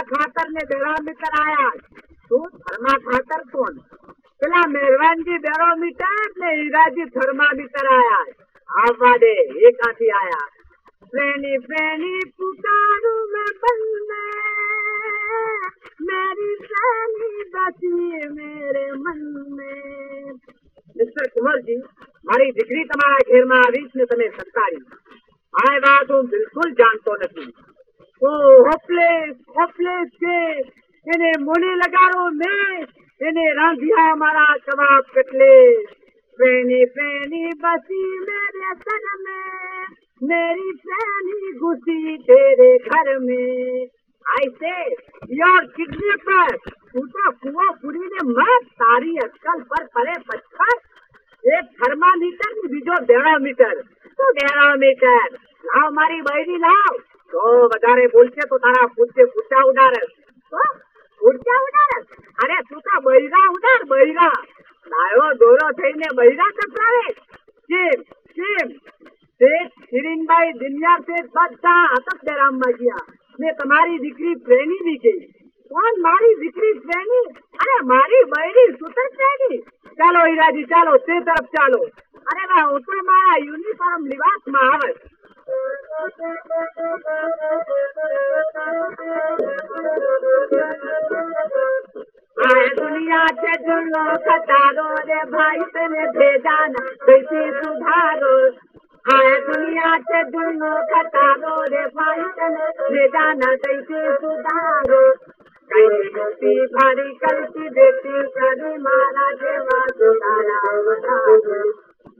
ખાતર ને બેરોમીટર આયા શું થર્મા ખાતર કોણ પેલા મહેરવાનજી બેરોમીટર ને હીરાજી થર્મામીટર આયા આવવા દે એ કાંથી આયા પ્રેણી પ્રેણી પુકારું મેં બન में मेरी प्रेमी बसी मेरे मन में મિસ્ટર કુંવરજી મારી દીકરી તમારા ઘેરમાં આવી છે ને તમે સંતાડી આ વાત હું બિલકુલ જાણતો નથી ઓ હોપલેસ હોપલેસ છે એને મોને લગાડો મેં એને રાંધ્યા મારા કબાબ કટલે પ્રેમી પ્રેમી બસી મેરે સન में मेरी प्रेमी घुसी तेरे घर में I say, your kidnapper, તું તો કુવો પૂરીને મત તારી અક્કલ પર પડે પથ્થર એક થર્મામીટર ને બીજો બેરોમીટર શું બેરોમીટર લાવ મારી બૈરી લાવ તો વધારે બોલશે તો તારા પૂછે પૂછા ઉડાડે. પૂછા ઉડાડે? અરે તું તો બૈરા ઉડાડ બૈરા. લાયો દોરો થઈને બૈરા કપડાવે કેમ? કેમ? શેઠ શિરીનભાઈ દિનિયા શેઠ બધા અતકબેરામમાં ગયા. ને તમારી દીકરી પ્રેમી બી ગઈ કોણ મારી દીકરી પ્રેમી? અરે મારી બૈરી સુતર પ્રેમી. ચાલો હીરાજી ચાલો તે તરફ ચાલો. અરે વાહ હું તો મારા યુનિફોર્મ લિવાસમાં આવે. के जुल्लो कतारो रे भाई तेने भेजा न कैसे सुधारो। आए दुनिया के जुल्लो कतारो रे भाई तेने भेजा न कैसे सुधारो। गोपी भारी कलती बेटी करी मारा देवा सुधारा उधारो।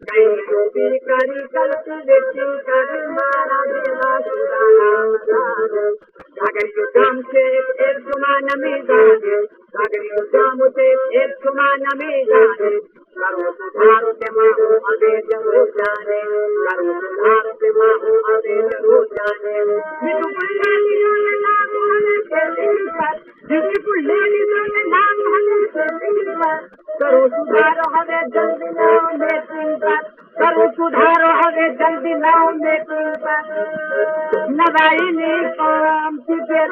कहीं करी कलती बेटी करी मारा देवा सुधारा जागर युद्धम से एक समान में जागे। जागर युद्धम से एक समान में जागे करो सुधारो के माहो अबे ज़रूर जाने। करो सुधारो के माहो अबे ज़रूर जाने मिठू पुल्ला लियो ये नाम हमें खेली पर जिसकी पुल्ला नाम हमें खेली करो सुधारो हमें जल्दी लाओ मेटिंग करो सुधारो हमें जल्दी लाओ मेटिंग नवाई नी काम सिद्धेर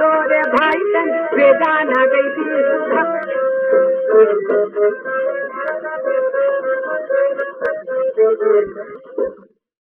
रे भाई बेदान